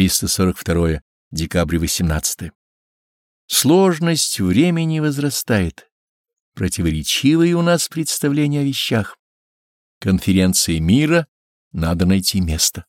342 декабрь 18 Сложность времени возрастает. Противоречивые у нас представления о вещах. Конференции мира надо найти место.